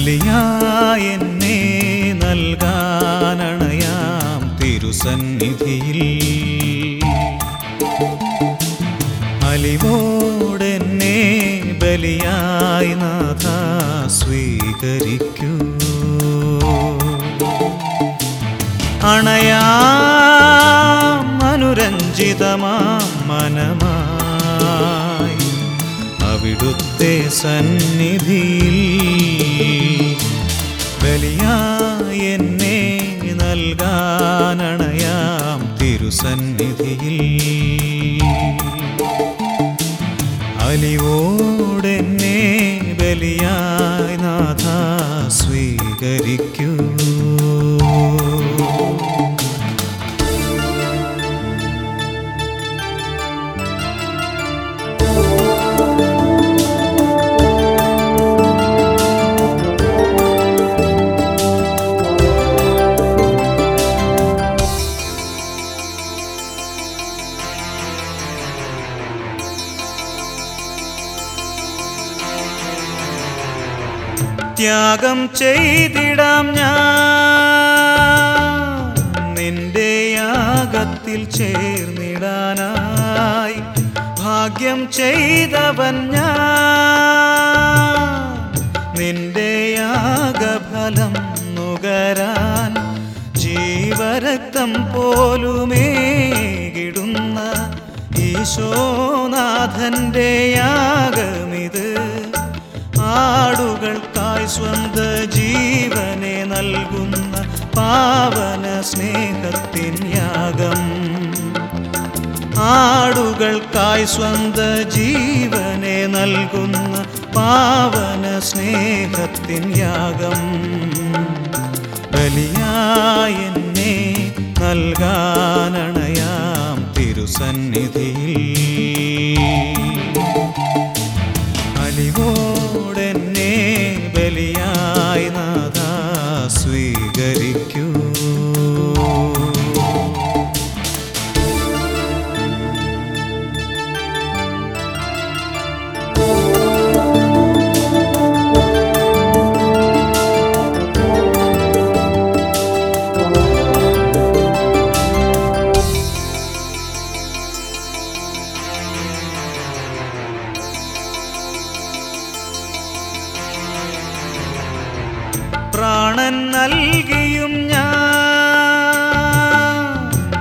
ബലിയായി നൽകാനണയാം തിരുസന്നിധിയിൽ. അലിവോടെന്നെ ബലിയായി നാഥ സ്വീകരിക്കൂ. അണയാ അനുരഞ്ജിതമാം മനമായി അവിടുത്തെ സന്നിധിയിൽ. തിരുസന്നിധിയിൽ അലിവോടെന്നെ ബലിയായി നാഥ സ്വീകരിക്കൂ. ത്യാഗം ചെയ്തിടാം ഞാൻ. നിന്റെ യാഗത്തിൽ ചേർന്നിടാനായി ഭാഗ്യം ചെയ്തവൻ ഞാൻ. നിന്റെ യാഗഫലം നുകരാൻ ജീവരക്തം പോലുമേകിടുന്ന ഈശോനാഥന്റെ യാഗമിത്. ആടുകൾക്കായി സ്വന്ത ജീവനെ നൽകുന്ന പാവന സ്നേഹത്തിൻ യാഗം. ആടുകൾക്കായി സ്വന്ത ജീവനെ നൽകുന്ന പാവന സ്നേഹത്തിൻ യാഗം. ബലിയായെന്നെ നൽകാനണയാം തിരുസന്നിധിയിൽ നൽകിയും ഞാൻ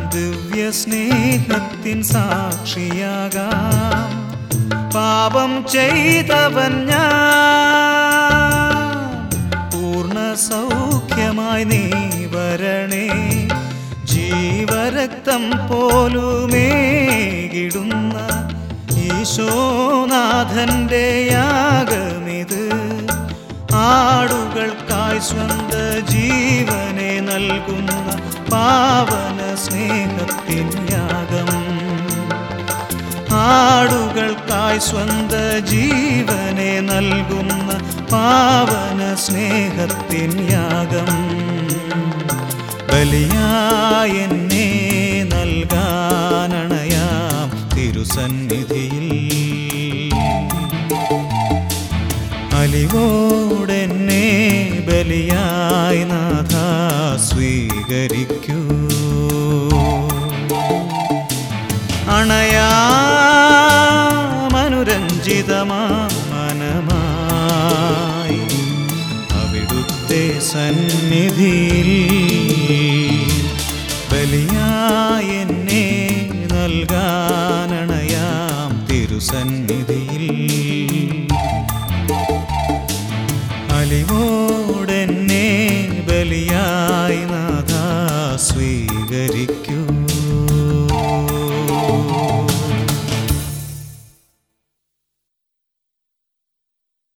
ദിവ്യ സ്നേഹത്തിൻ സാക്ഷിയാകാം. പാപം ചെയ്തവൻ ഞാൻ പൂർണ സൗഖ്യമായി നീ വരണേ. ജീവരക്തം പോലുമേകിടുന്ന ഈശോനാഥന്റെ യാഗമിത്. ആടുകൾക്കായി സ്വന്ത ജീവനെ നൽകുന്ന പാവന സ്നേഹത്തിൻ യാഗം. ആടുകൾക്കായി സ്വന്ത ജീവനെ നൽകുന്ന പാവന സ്നേഹത്തിൻ യാഗം. ബലിയായ എന്നെ നൽകാനണയാം തിരുസന്നിധിയിൽ. അലിവോടെന്നെ ബലിയായി നാഥ സ്വീകരിക്കൂ. അണയാമനുരഞ്ജിതമാ മനമായി അവിടുത്തെ സന്നിധിയിൽ ബലിയായി എന്നെ നൽകാനണയാം തിരുസന്നിധിയിൽ. അലിവോടെന്നെ സ്വീകരിക്കൂ.